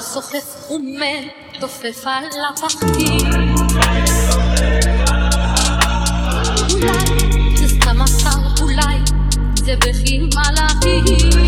סוחף סוחף ומתופף על הפחים. אולי זה סתם אסר, אולי זה בכי מלאכים.